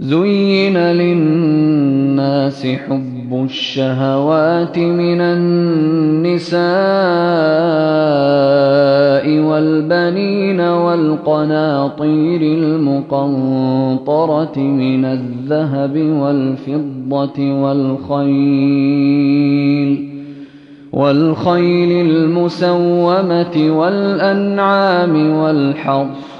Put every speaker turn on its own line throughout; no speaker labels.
زين للناس حب الشهوات من النساء والبنين والقناطير المقنطرة من الذهب والفضة والخيل والخيل المسومة والأنعام والحرث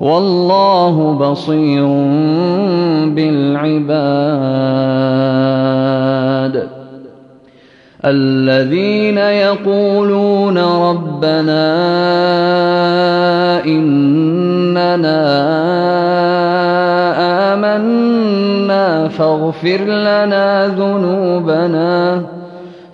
والله بصير بالعباد. الذين يقولون ربنا إننا آمنا فاغفر لنا ذنوبنا.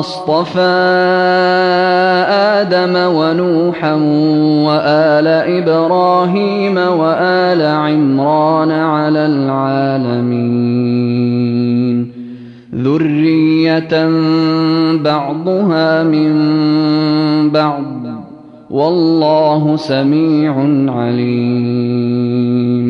اصطفى آدم ونوحا وآل إبراهيم وآل عمران على العالمين ذرية بعضها من بعض والله سميع عليم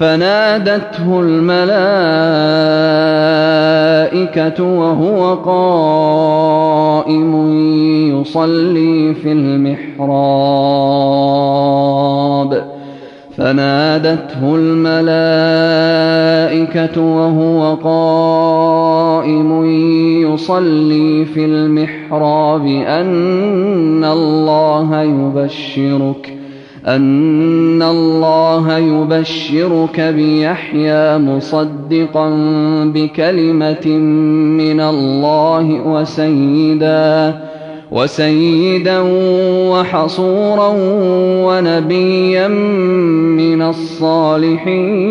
فنادته الملائكة وهو قائم يصلي في المحراب. فنادته الملائكة وهو قائم يصلي في المحراب. أن الله يبشرك. أن الله يبشرك بيحيى مصدقا بكلمة من الله وسيدا وسيدا وحصورا ونبيا من الصالحين.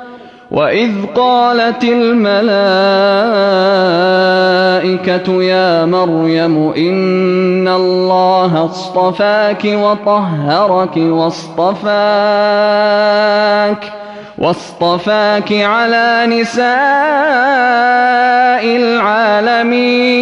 وإذ قالت الملائكة يا مريم إن الله اصطفاك وطهرك واصطفاك واصطفاك على نساء العالمين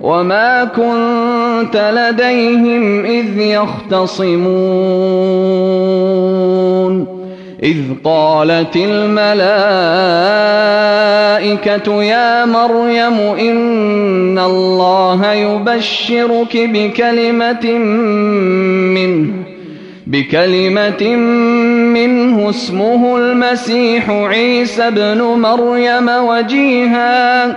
وما كنت لديهم إذ يختصمون إذ قالت الملائكة يا مريم إن الله يبشرك بكلمة منه بكلمة منه اسمه المسيح عيسى ابن مريم وجيها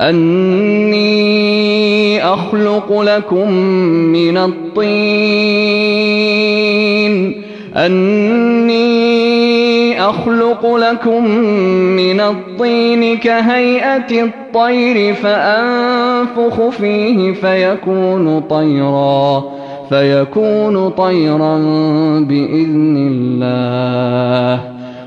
أني أخلق لكم من الطين. أني أخلق لكم من الطين كهيئة الطير فأنفخ فيه فيكون طيراً فيكون طيرا بإذن الله.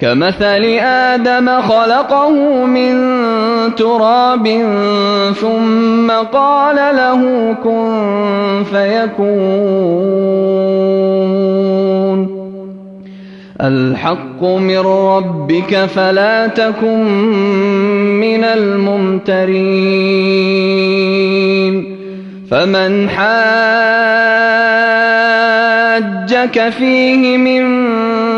كمثل آدم خلقه من تراب ثم قال له كن فيكون. الحق من ربك فلا تكن من الممترين. فمن حاجك فيه من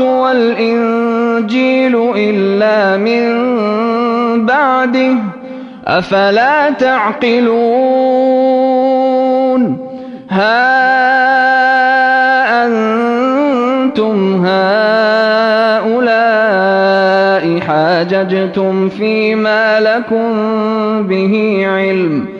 والإنجيل إلا من بعده أفلا تعقلون؟ ها أنتم هؤلاء حاججتم فيما لكم به علم.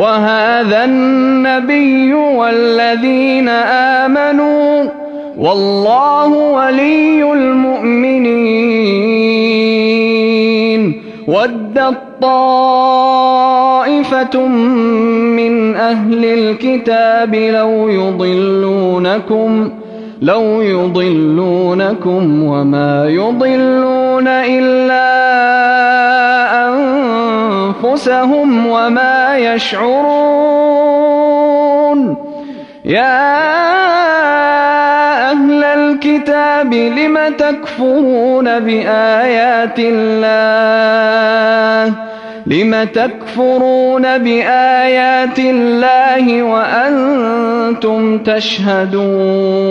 وهذا النبي والذين آمنوا والله ولي المؤمنين ودت طائفة من أهل الكتاب لو يضلونكم لو يضلونكم وما يضلون إلا أنفسهم وما يشعرون. يا أهل الكتاب لم تكفرون بآيات الله؟ لم تكفرون بآيات الله وأنتم تشهدون؟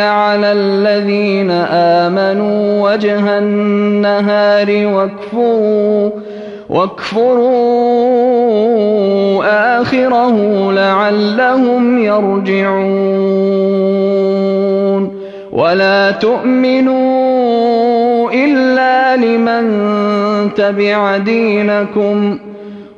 على الذين آمنوا وجه النهار واكفروا واكفروا آخره لعلهم يرجعون. ولا تؤمنوا إلا لمن تبع دينكم.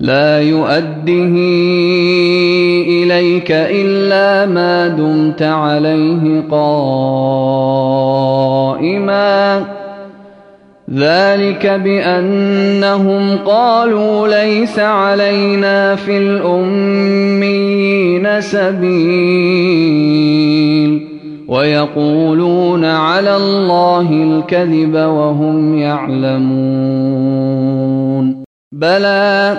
لا يؤده إليك إلا ما دمت عليه قائما. ذلك بأنهم قالوا ليس علينا في الأميين سبيل. ويقولون على الله الكذب وهم يعلمون. بلى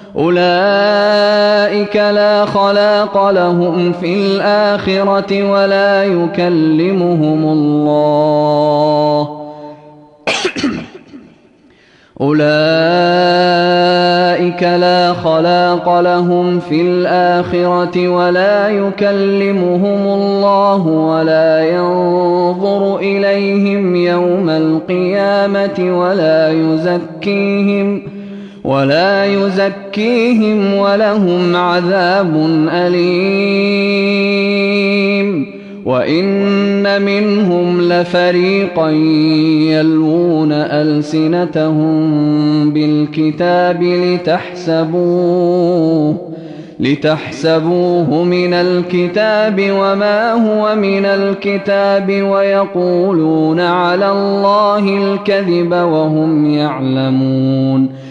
أولئك لا خلاق لهم في الآخرة ولا يكلمهم الله. أولئك لا خلاق لهم في الآخرة ولا يكلمهم الله ولا ينظر إليهم يوم القيامة ولا يزكيهم ولا يزكيهم ولهم عذاب أليم. وإن منهم لفريقا يلوون ألسنتهم بالكتاب لتحسبوه لتحسبوه من الكتاب وما هو من الكتاب ويقولون على الله الكذب وهم يعلمون.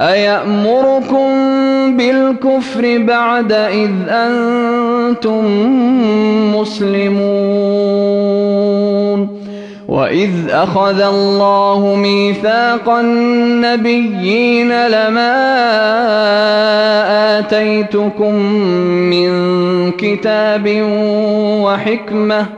أيأمركم بالكفر بعد إذ أنتم مسلمون؟ وإذ أخذ الله ميثاق النبيين لما آتيتكم من كتاب وحكمة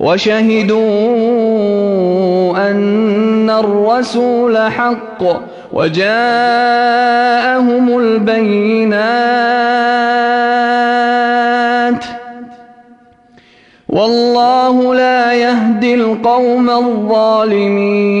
وشهدوا أن الرسول حق وجاءهم البينات والله لا يهدي القوم الظالمين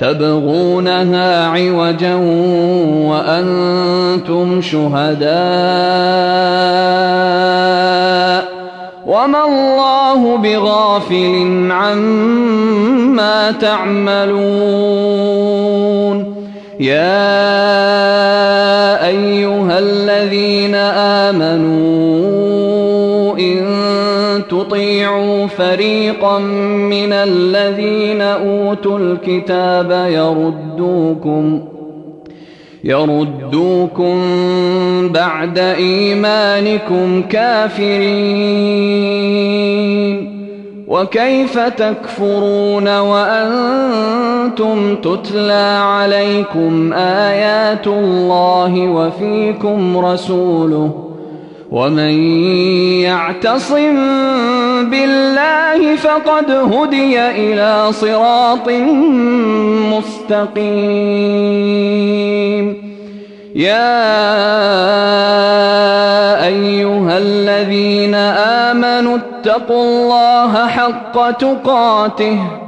تبغونها عوجا وأنتم شهداء وما الله بغافل عما تعملون يا أيها الذين آمنوا إن تطيعوا فريقا من الذين أوتوا الكتاب يردوكم يردوكم بعد إيمانكم كافرين وكيف تكفرون وأنتم تتلى عليكم آيات الله وفيكم رسوله ومن يعتصم بالله فقد هدي إلى صراط مستقيم. يا أيها الذين آمنوا اتقوا الله حق تقاته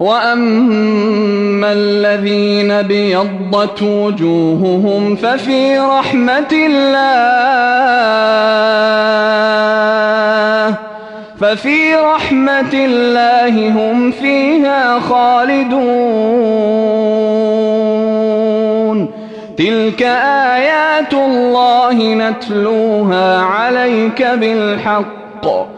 واما الذين بيضت وجوههم ففي رحمه الله ففي رحمه الله هم فيها خالدون تلك ايات الله نتلوها عليك بالحق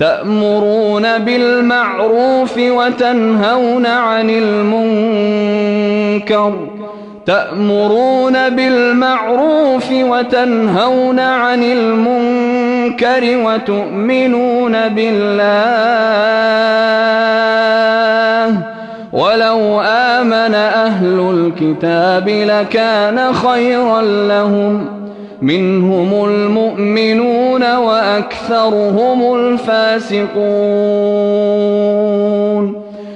تأمرون بالمعروف وتنهون عن المنكر. تأمرون بالمعروف وتنهون عن المنكر وتؤمنون بالله. ولو آمن أهل الكتاب لكان خيرا لهم. منهم المؤمنون وأكثرهم الفاسقون.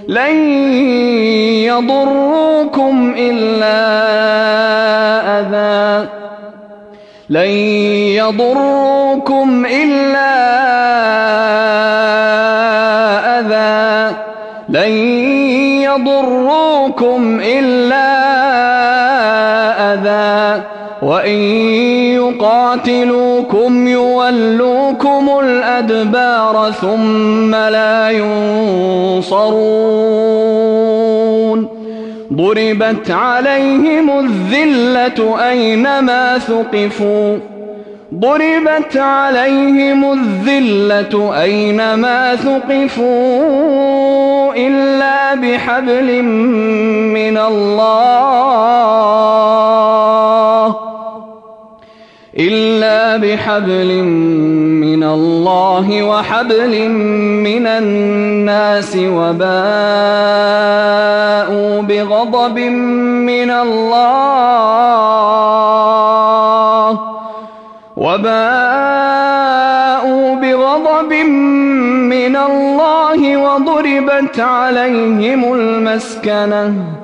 لن يضروكم إلا أذى. لن يضروكم إلا أذى يقاتلوكم يولوكم الأدبار ثم لا ينصرون. ضربت عليهم الذلة أينما ثقفوا. ضربت عليهم الذلة أينما ثقفوا إلا بحبل من الله. إلا بحبل من الله وحبل من الناس وباءوا بغضب من الله وباءوا بغضب من الله وضربت عليهم المسكنة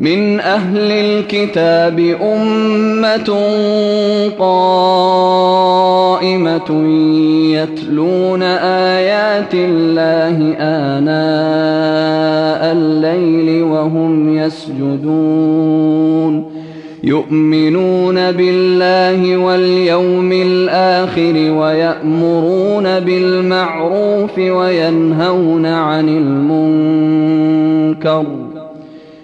من أهل الكتاب أمة قائمة يتلون آيات الله آناء الليل وهم يسجدون يؤمنون بالله واليوم الآخر ويأمرون بالمعروف وينهون عن المنكر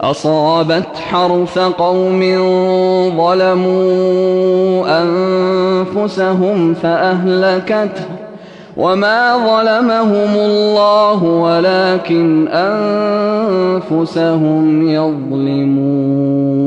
أصابت حرث قوم ظلموا أنفسهم فأهلكته وما ظلمهم الله ولكن أنفسهم يظلمون